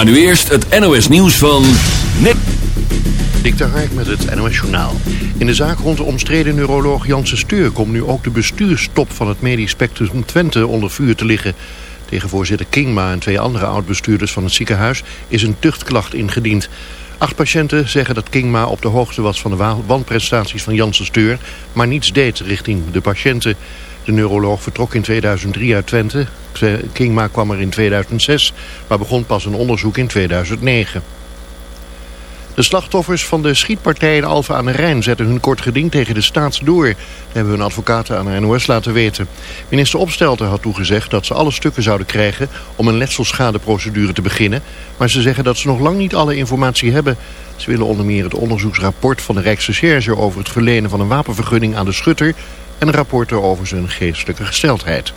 Maar nu eerst het NOS nieuws van... Net... Dik de Hark met het NOS Journaal. In de zaak rond de omstreden neuroloog Janssen Steur... komt nu ook de bestuurstop van het medisch spectrum Twente onder vuur te liggen. Tegen voorzitter Kingma en twee andere oud-bestuurders van het ziekenhuis... is een tuchtklacht ingediend. Acht patiënten zeggen dat Kingma op de hoogte was van de wanprestaties van Janssen Steur... maar niets deed richting de patiënten... De neuroloog vertrok in 2003 uit Twente. Kingma kwam er in 2006, maar begon pas een onderzoek in 2009. De slachtoffers van de schietpartij in Alphen aan de Rijn zetten hun kort geding tegen de staat door. Dat hebben hun advocaten aan de NOS laten weten. Minister Opstelten had toegezegd dat ze alle stukken zouden krijgen om een letselschadeprocedure te beginnen. Maar ze zeggen dat ze nog lang niet alle informatie hebben. Ze willen onder meer het onderzoeksrapport van de Rijksrecherche over het verlenen van een wapenvergunning aan de schutter en rapporten over zijn geestelijke gesteldheid.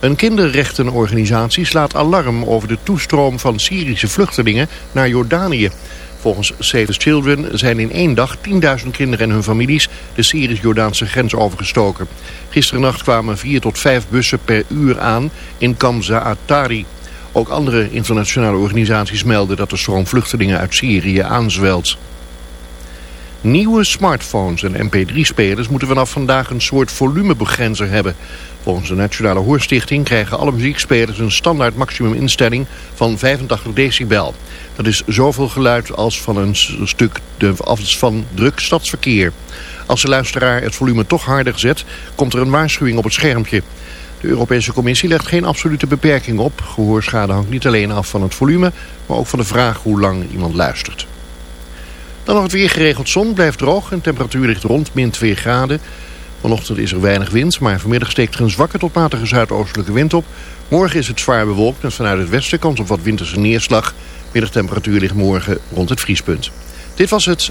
Een kinderrechtenorganisatie slaat alarm over de toestroom van Syrische vluchtelingen naar Jordanië. Volgens Save the Children zijn in één dag 10.000 kinderen en hun families de Syrisch-Jordaanse grens overgestoken. Gisterennacht kwamen vier tot vijf bussen per uur aan in Kamza Atari. Ook andere internationale organisaties melden dat de stroom vluchtelingen uit Syrië aanzwelt. Nieuwe smartphones en mp3-spelers moeten vanaf vandaag een soort volumebegrenzer hebben. Volgens de Nationale Hoorstichting krijgen alle muziekspelers een standaard maximuminstelling van 85 decibel. Dat is zoveel geluid als van een stuk de, als van druk stadsverkeer. Als de luisteraar het volume toch harder zet, komt er een waarschuwing op het schermpje. De Europese Commissie legt geen absolute beperking op. Gehoorschade hangt niet alleen af van het volume, maar ook van de vraag hoe lang iemand luistert. Dan nog het weer geregeld zon, blijft droog en temperatuur ligt rond min 2 graden. Vanochtend is er weinig wind, maar vanmiddag steekt er een zwakke tot matige zuidoostelijke wind op. Morgen is het zwaar bewolkt met vanuit het westen kans op wat winterse neerslag. Middagtemperatuur ligt morgen rond het vriespunt. Dit was het.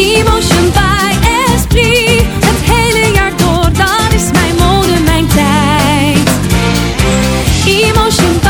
Emotion by Esprit. Het hele jaar door, dat is mijn mode, mijn tijd. Emotion by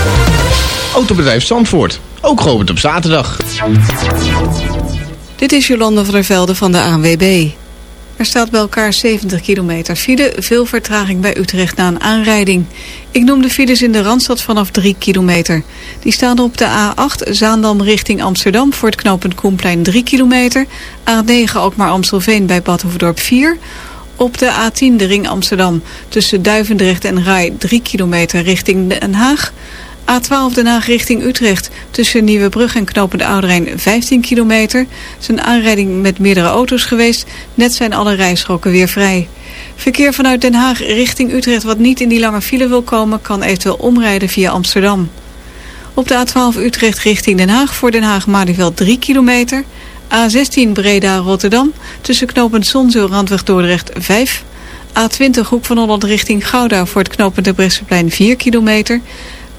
Autobedrijf Zandvoort, ook geopend op zaterdag. Dit is Jolanda van der Velde van de ANWB. Er staat bij elkaar 70 kilometer file, veel vertraging bij Utrecht na een aanrijding. Ik noem de files in de Randstad vanaf 3 kilometer. Die staan op de A8 Zaandam richting Amsterdam voor het knooppunt Koenplein 3 kilometer. A9 ook maar Amstelveen bij Badhoevedorp 4. Op de A10 de ring Amsterdam tussen Duivendrecht en Rai 3 kilometer richting Den Haag. A12 Den Haag richting Utrecht. Tussen Nieuwebrug en Knopende Ouderijn 15 kilometer. Het is een aanrijding met meerdere auto's geweest. Net zijn alle rijstroken weer vrij. Verkeer vanuit Den Haag richting Utrecht wat niet in die lange file wil komen... kan eventueel omrijden via Amsterdam. Op de A12 Utrecht richting Den Haag voor Den Haag-Malieveld 3 kilometer. A16 Breda-Rotterdam tussen knooppunt Zonzeel Randweg Dordrecht 5 A20 Hoek van Holland richting Gouda voor het knooppunt de Bresseplein 4 kilometer...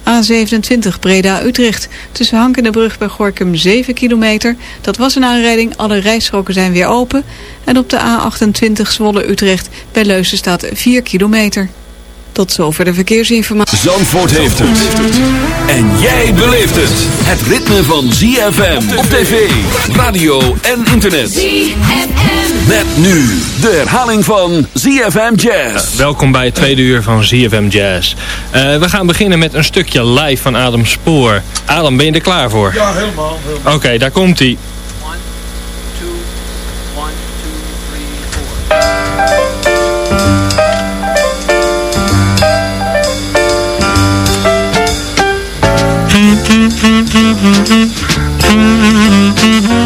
A27 Breda-Utrecht. Tussen Hank en de brug bij Gorkum 7 kilometer. Dat was een aanrijding. Alle rijstroken zijn weer open. En op de A28 Zwolle-Utrecht bij Leusen staat 4 kilometer. Tot zover de verkeersinformatie. Zandvoort heeft het. En jij beleeft het. Het ritme van ZFM op tv, radio en internet. ZFM. Met nu de herhaling van ZFM Jazz. welkom bij het tweede uur van ZFM Jazz. Uh, we gaan beginnen met een stukje live van Adam Spoor. Adam, ben je er klaar voor? Ja, helemaal. helemaal. Oké, okay, daar komt hij. Thank you.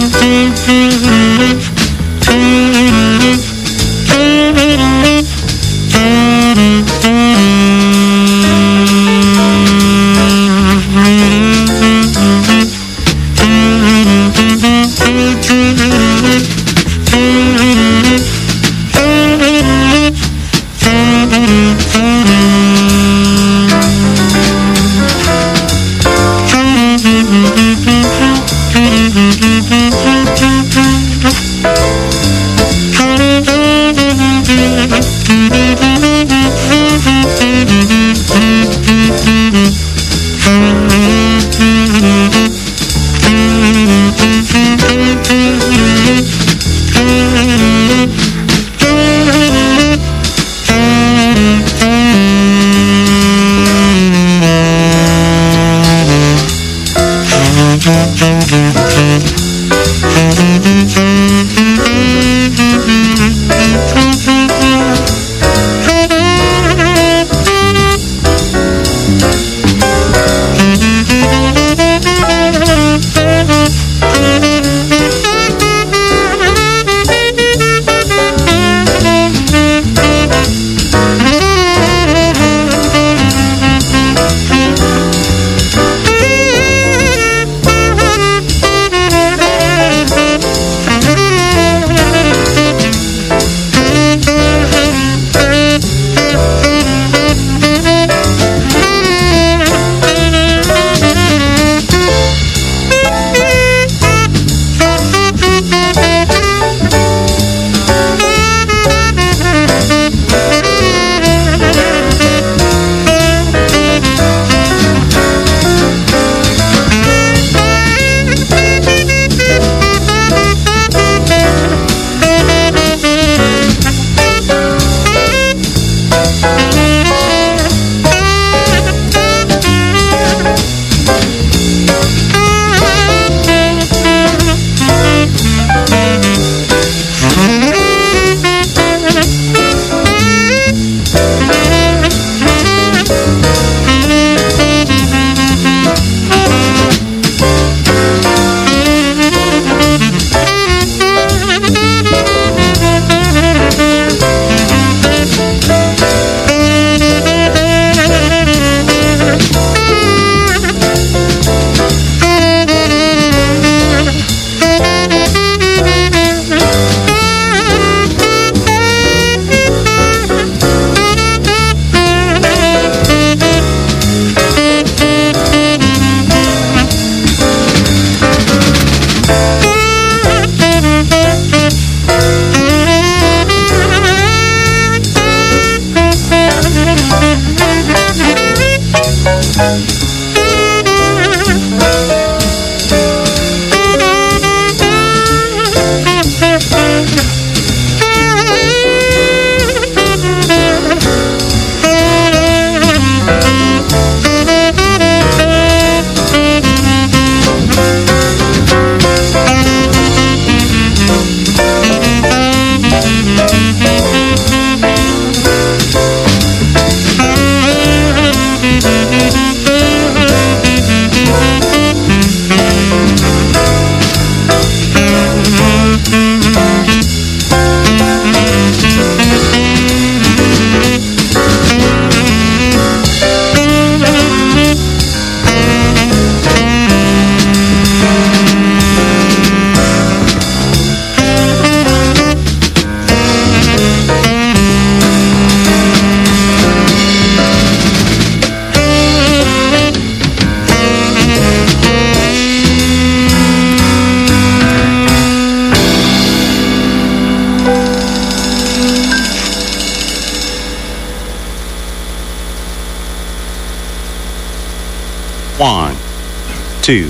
Two,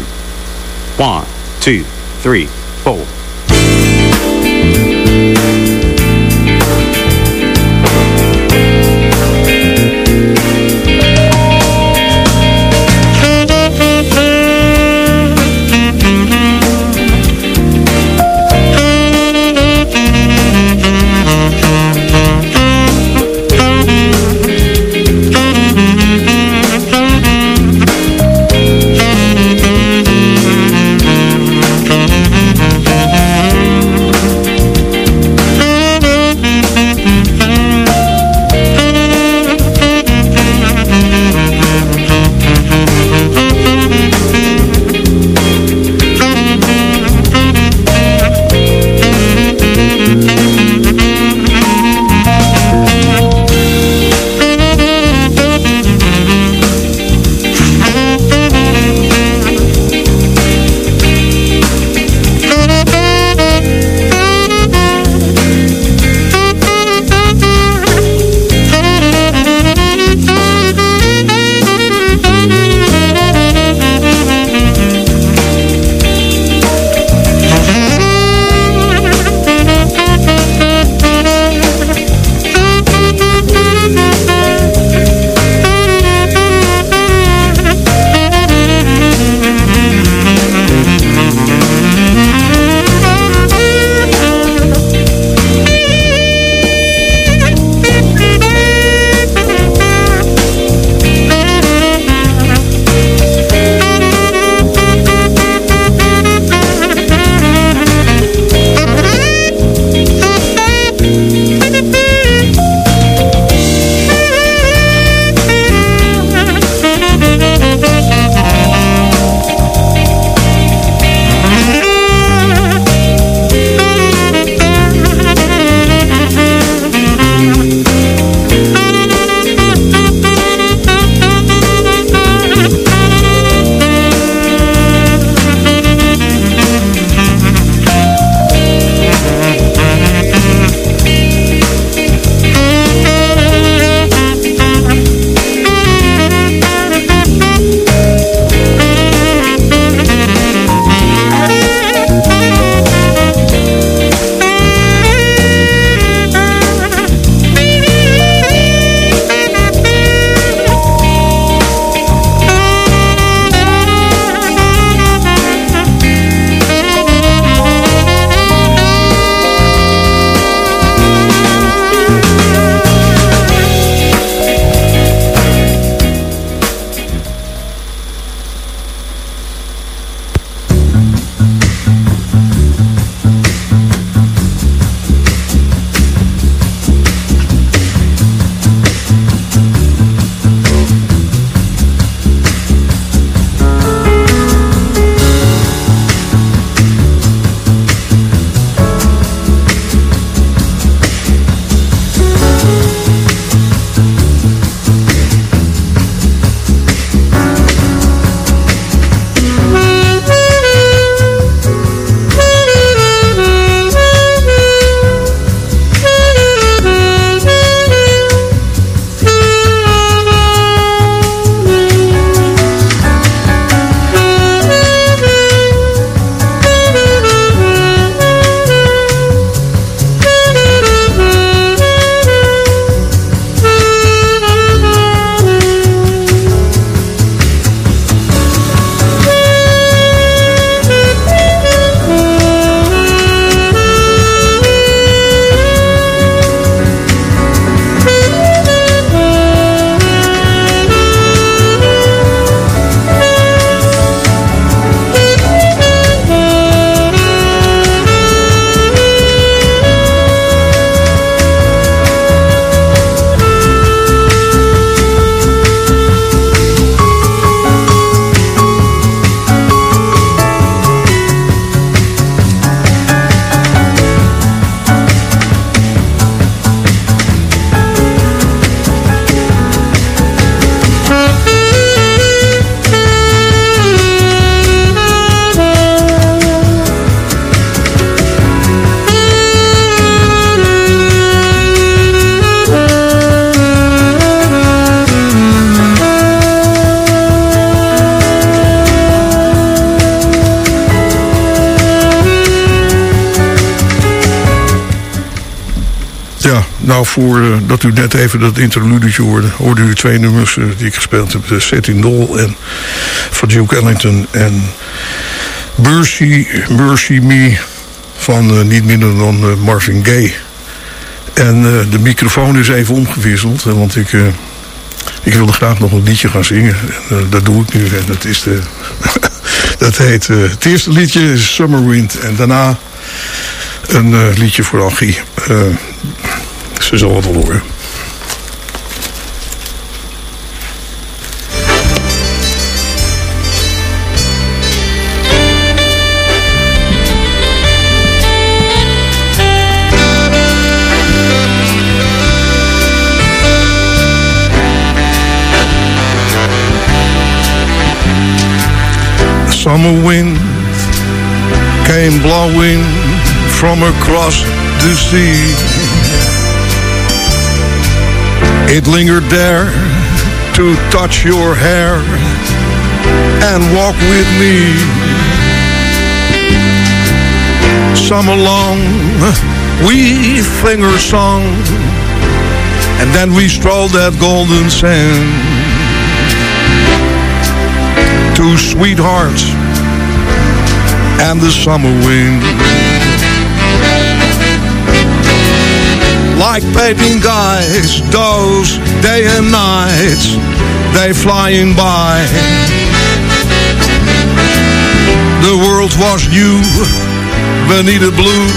one, two, three, Ja, nou voordat u net even dat interludetje hoorde... hoorde u twee nummers die ik gespeeld heb. De Setting Doll en van Duke Ellington en Mercy, Mercy Me van niet minder dan Marvin Gaye. En de microfoon is even omgewisseld, want ik ik wilde graag nog een liedje gaan zingen. En, uh, dat doe ik nu. En dat, is de, dat heet... Uh, het eerste liedje Summer Wind. En daarna een uh, liedje voor Angie. Ze zal het horen. summer wind came blowing from across the sea. It lingered there to touch your hair and walk with me. Summer long we sing our song and then we strolled that golden sand two sweethearts and the summer wind. Like painting guys, those day and nights, they flying by. The world was new beneath a blue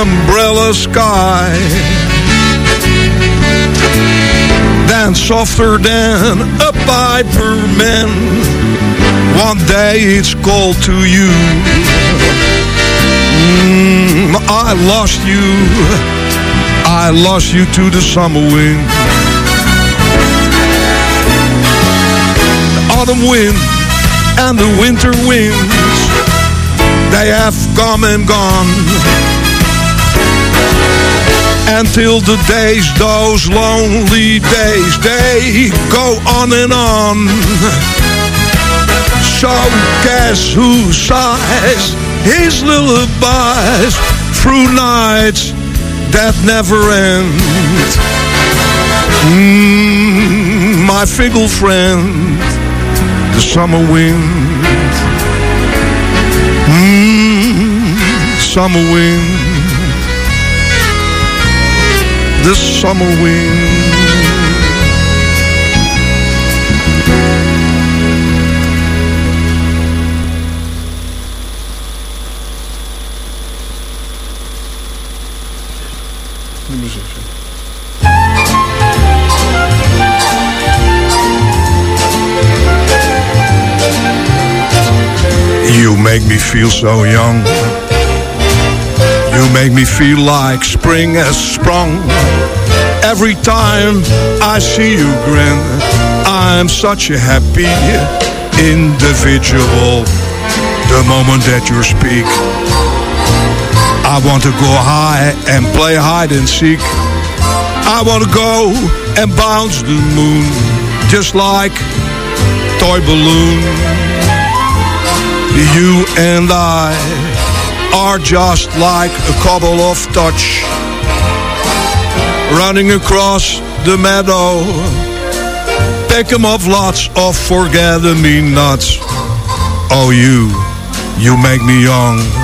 umbrella sky. Then softer than a piper man one day it's called to you. Mm, I lost you. I lost you to the summer wind. Autumn wind and the winter winds, they have come and gone. Until the days, those lonely days, they go on and on. So guess who sighs his lullabies through nights that never end? Mm, my fickle friend, the summer wind. Mm, summer wind. The summer wind. Make me feel so young. You make me feel like spring has sprung. Every time I see you grin, I'm such a happy individual. The moment that you speak, I want to go high and play hide and seek. I want to go and bounce the moon, just like toy balloon. You and I are just like a cobble of touch Running across the meadow Pick 'em up lots of forget-me-nots Oh you, you make me young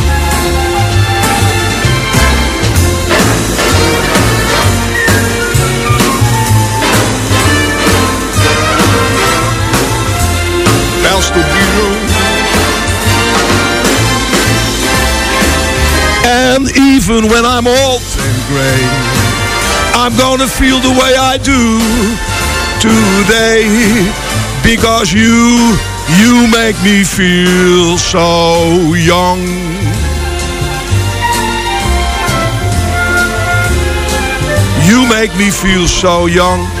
Even when I'm old and gray, I'm gonna feel the way I do today. Because you, you make me feel so young. You make me feel so young.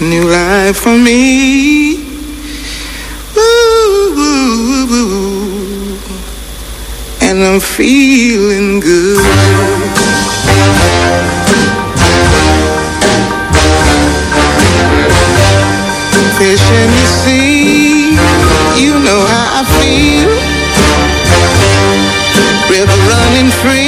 A new life for me. Ooh, ooh, ooh, and I'm feeling good. Fish in the sea, you know how I feel. River running free,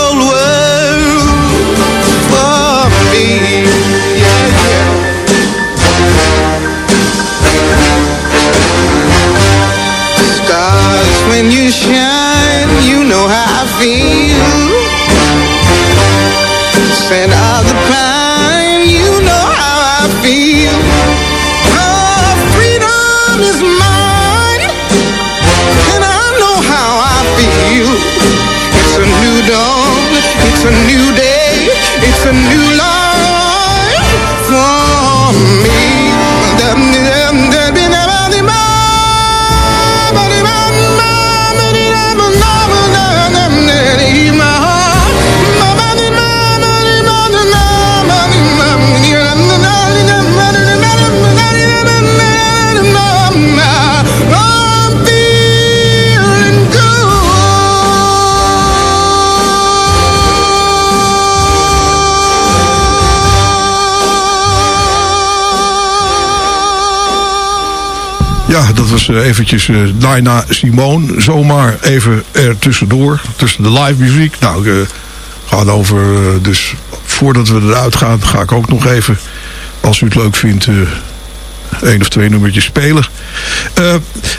eventjes eh, Naina Simone. Zomaar even er tussendoor. Tussen de live muziek. Nou, ik ga over... eh, dus voordat we eruit gaan, ga ik ook nog even... Als u het leuk vindt... eh één of twee nummertjes spelen. Eh,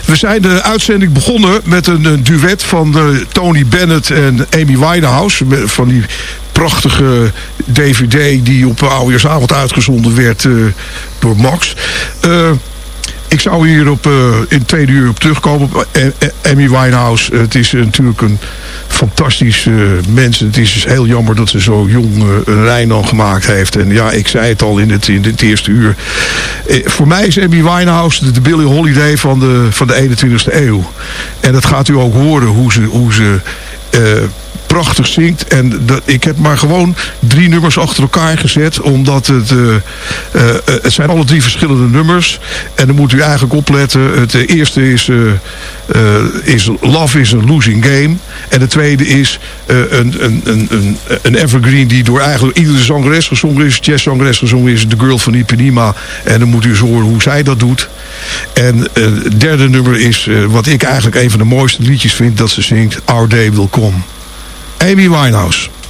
we zijn de uitzending begonnen met een, eh, duet van eh, Tony Bennett en Amy Winehouse. Van die prachtige DVD die op oudejaarsavond uitgezonden werd eh, door Max. Ik zou hier op, eh, in tweede uur op terugkomen. Eh, eh, Amy Winehouse, het is natuurlijk een fantastisch mens. Het is dus heel jammer dat ze zo jong een Rijn dan gemaakt heeft. En ja, ik zei het al in het, in het eerste uur. Voor mij is Amy Winehouse de, Billie Holiday van de, van de 21ste eeuw. En dat gaat u ook horen hoe ze... Hoe ze prachtig zingt. En dat, ik heb maar gewoon drie nummers achter elkaar gezet. Omdat het... eh, eh, eh, het zijn alle drie verschillende nummers. En dan moet u eigenlijk opletten. Het eerste is, is Love is a Losing Game. En de tweede is een, een, een, een, een evergreen die door eigenlijk iedere zangeres gezongen is. Jazzzangeres gezongen is. The Girl van Ipanema. En dan moet u eens horen hoe zij dat doet. En het derde nummer is wat ik eigenlijk een van de mooiste liedjes vind. Dat ze zingt Our Day Will Come. Amy Winehouse.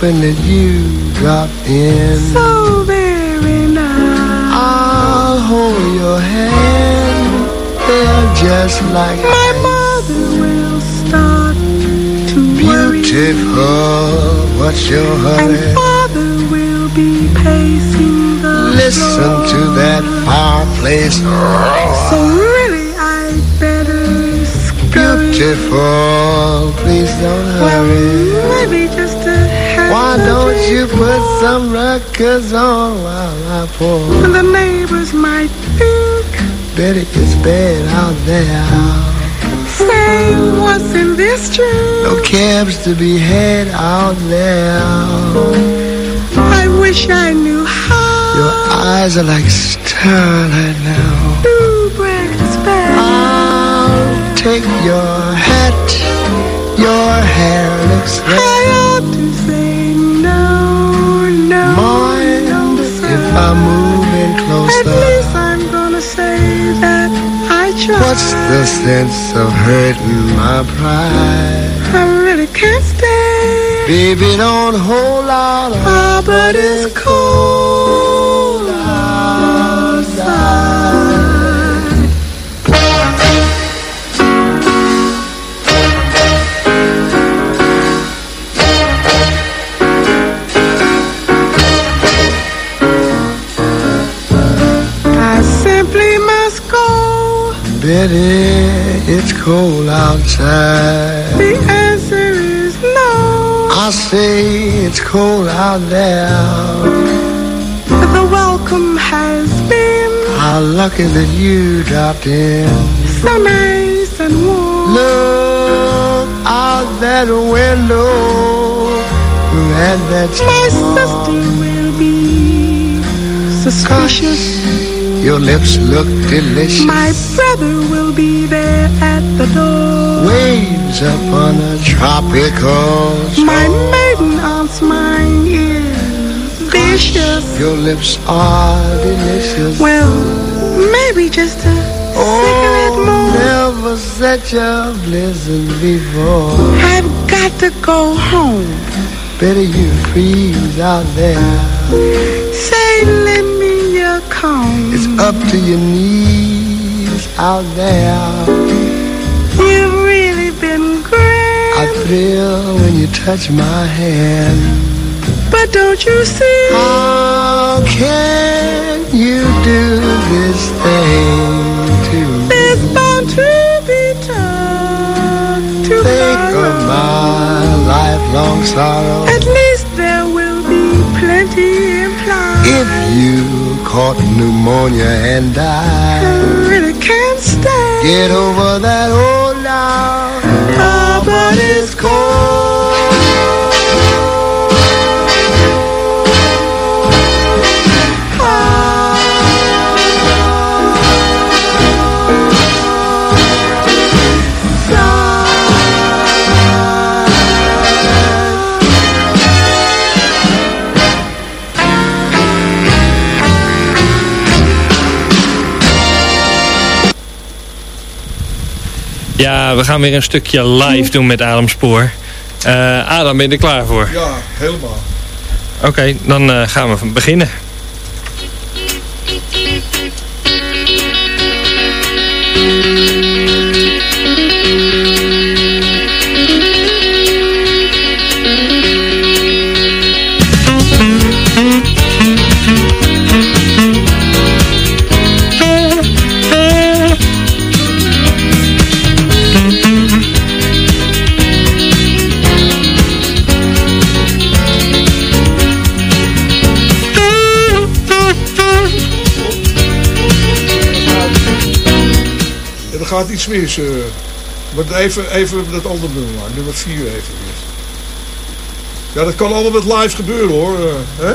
Hoping that you drop in. so very nice. I'll hold your hand. They're just like My mother will start to worry, beautiful. What's your hurry? and father will be pacing the Listen floor. to that fireplace. So really, I better scurry. Beautiful, please don't hurry. Well, maybe just Why don't you put some records on while I pour? And the neighbors might think, Betty, it's bad out there. say, what's in this drink? No cabs to be had out there. I wish I knew how Your eyes are like starlight now. to breakfast bad. I'll take your hat. Your hair looks I ought to say no, if sir. I move in At least I'm gonna say that I tried. What's the sense of hurting my pride? I really can't stay. Baby, don't hold out. Ah, but it's cold Betty, it's cold outside. The answer is no. I say it's cold out there. The welcome has been How lucky that you dropped in. so nice and warm. Look out that window at that My door. sister will be suspicious. Your lips look delicious. My brother be there at the door. Waves upon a tropical shore. My maiden aunt's mind is vicious. Your lips are delicious. Well, maybe just a cigarette oh, more. never such a blizzard before. I've got to go home. Better you freeze out there. Say, lend me your comb. It's up to your knees out there. You've really been great. I thrill when you touch my hand. But don't you see? How can you do this thing to me? There's bound to be time to Think borrow. of my lifelong sorrow. At least there will be plenty implied. If you caught pneumonia and died. I really can't stay. Get over that old Ja, we gaan weer een stukje live doen met Adam Spoor. Eh, Adam, ben je er klaar voor? Ja, helemaal. Oké, dan eh, gaan we beginnen. Gaat iets mis. eh. maar even, even dat andere nummer maar. Nummer 4 even. Ja, dat kan allemaal met live gebeuren hoor. eh, hè?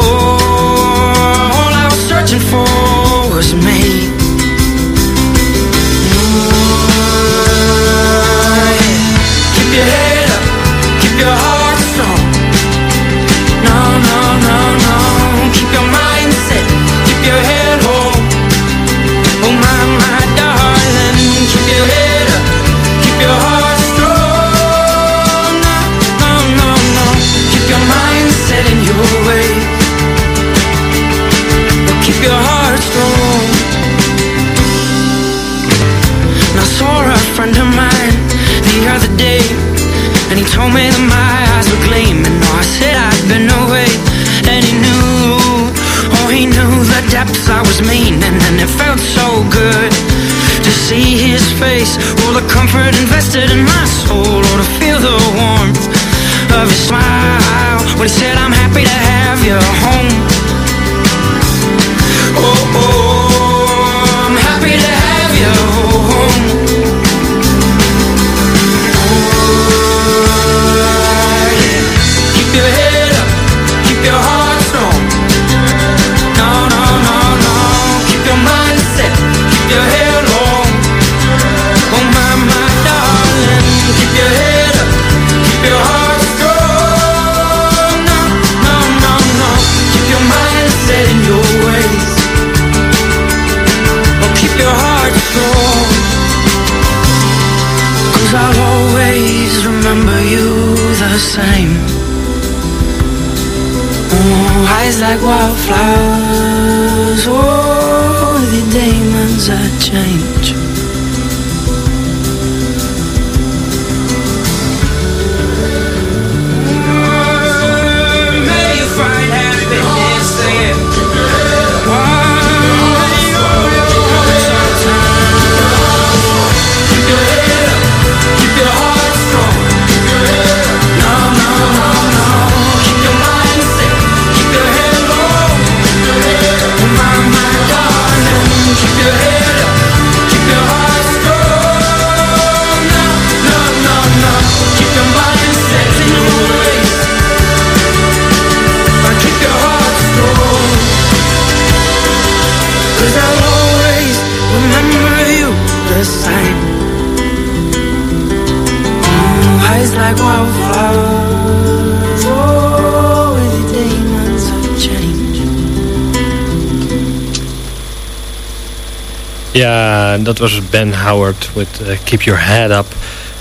en dat was Ben Howard met eh, Keep Your Head Up.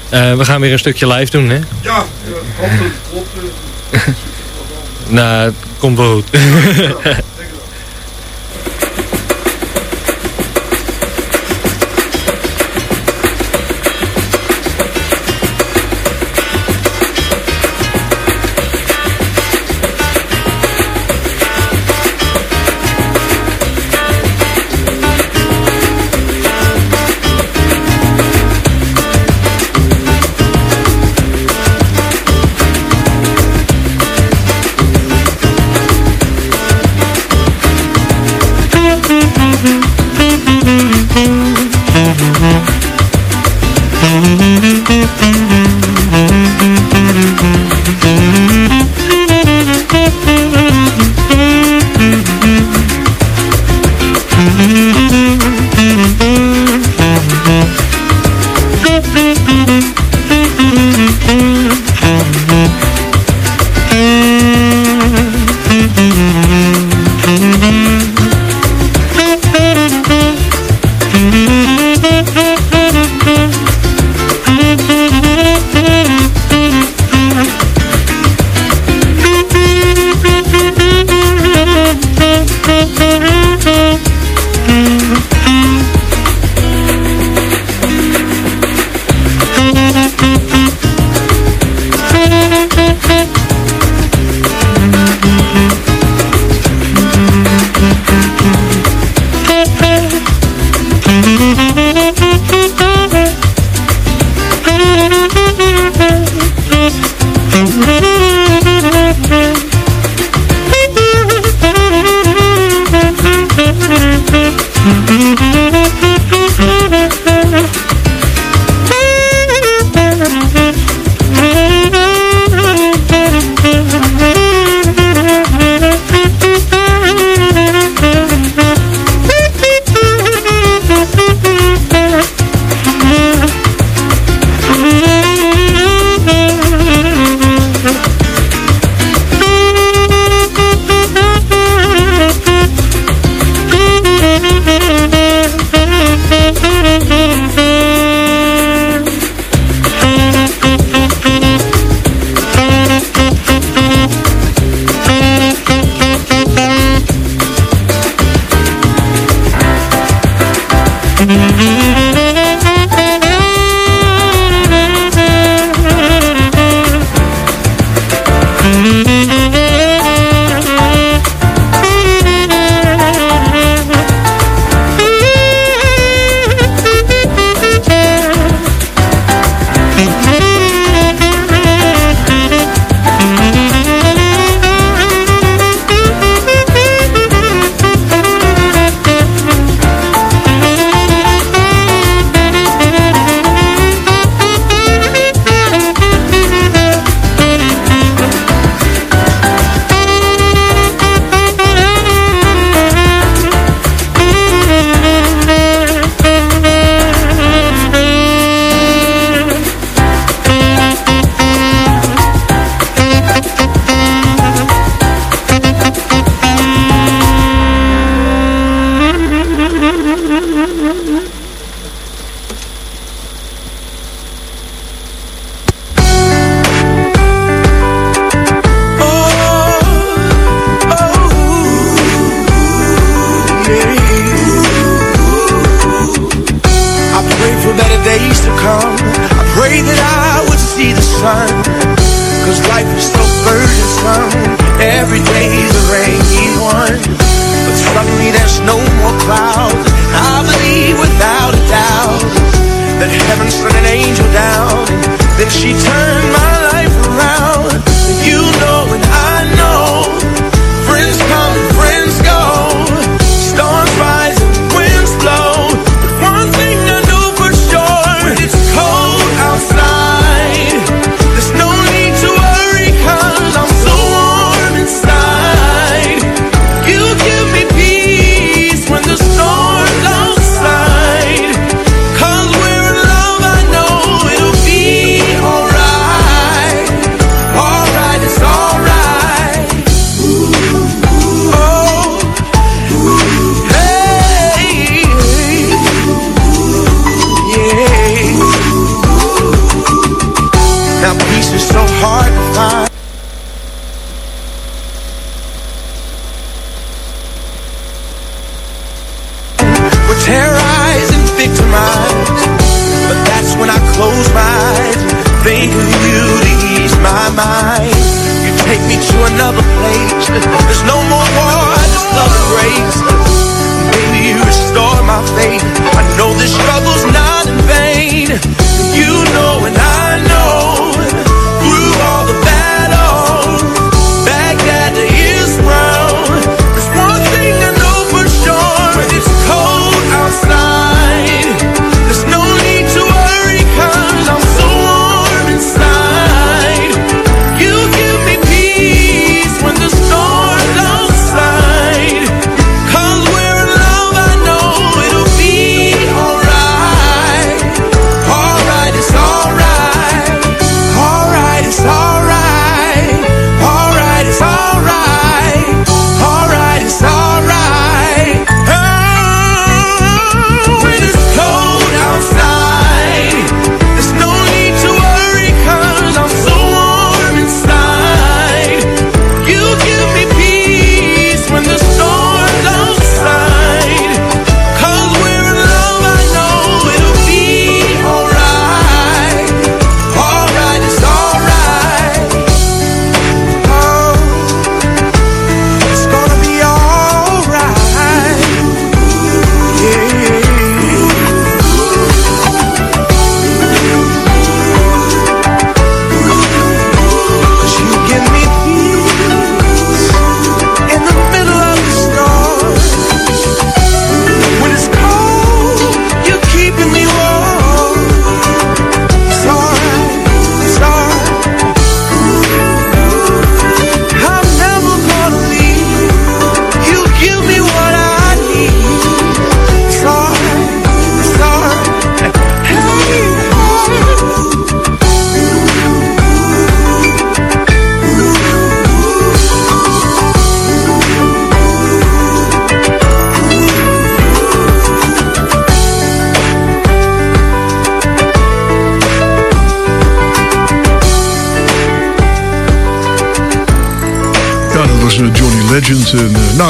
Eh, we gaan weer een stukje live doen, hè? Ja, klopt. klopt. nou, komt wel goed.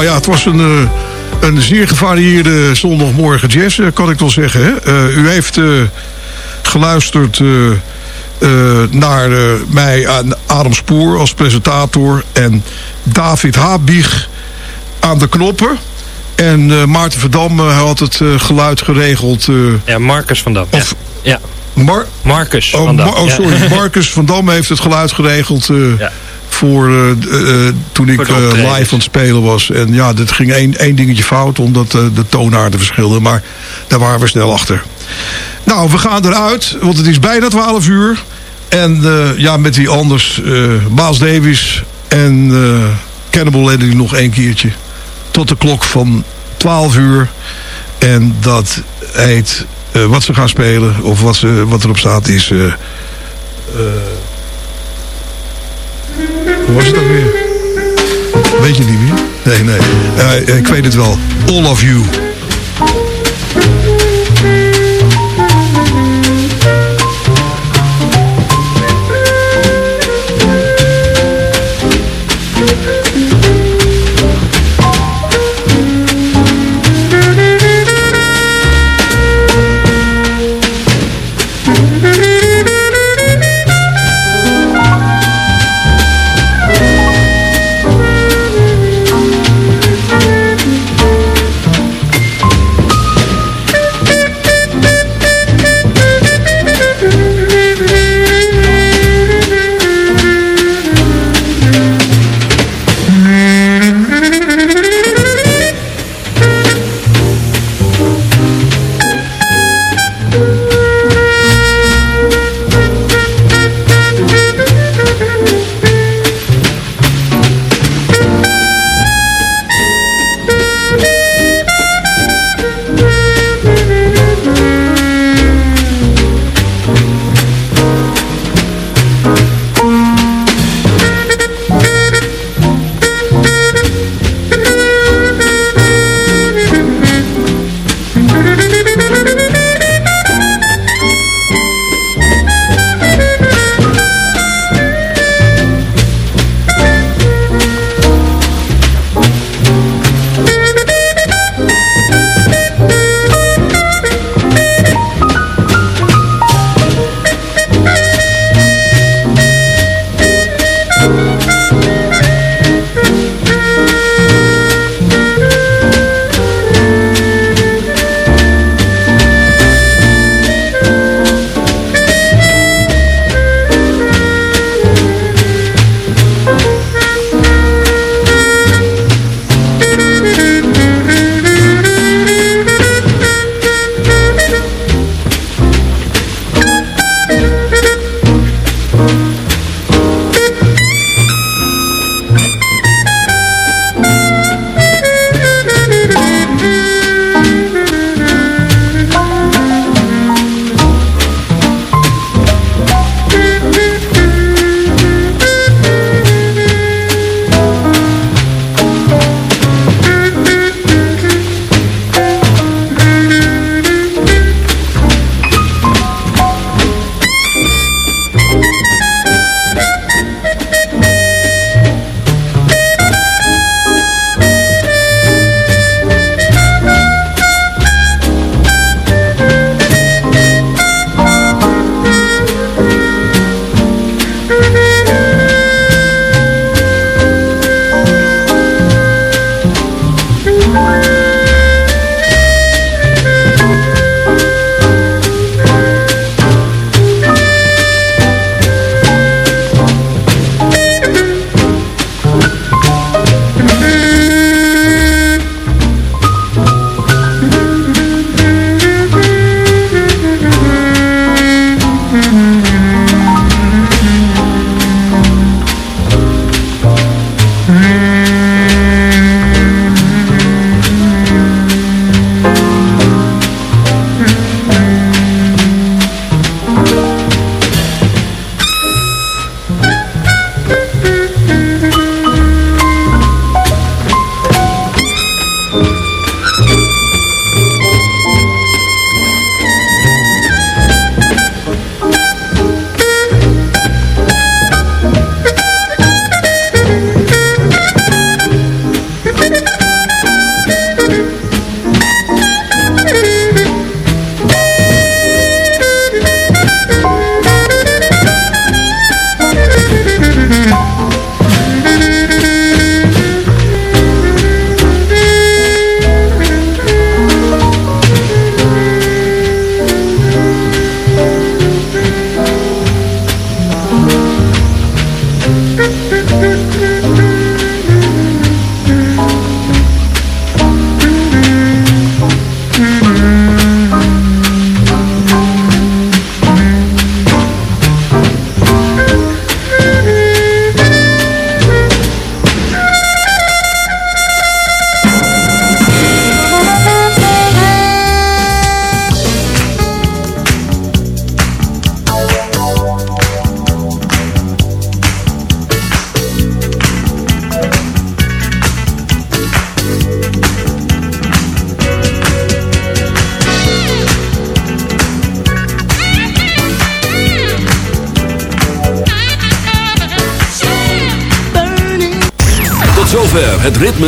nou ja, het was een, eh, een zeer gevarieerde zondagmorgen jazz, eh, kan ik wel zeggen. Hè? Eh, u heeft geluisterd naar mij aan Adam Spoor als presentator. En David Habig aan de knoppen. En Maarten Verdam had het geluid geregeld. Ja, Marcus van Dam. Of- ja. Mar Marcus oh, van Dam. Oh, Ja. sorry. Marcus van Dam heeft het geluid geregeld. eh, Voor eh, d- eh, toen ik eh, live aan het spelen was. En ja, dit ging één, één dingetje fout. Omdat eh, de toonaarden verschilden. Maar daar waren we snel achter. Nou, we gaan eruit. Want het is bijna 12 uur. En eh, ja, met wie anders. eh Miles Davis en eh Cannibal Adderley nog één keertje. Tot de klok van 12 uur. En dat heet eh, wat ze gaan spelen. Of wat, ze, wat erop staat is... eh, eh, hoe was het ook weer? Weet je niet meer? Nee, nee. Eh, ik weet het wel. All of you.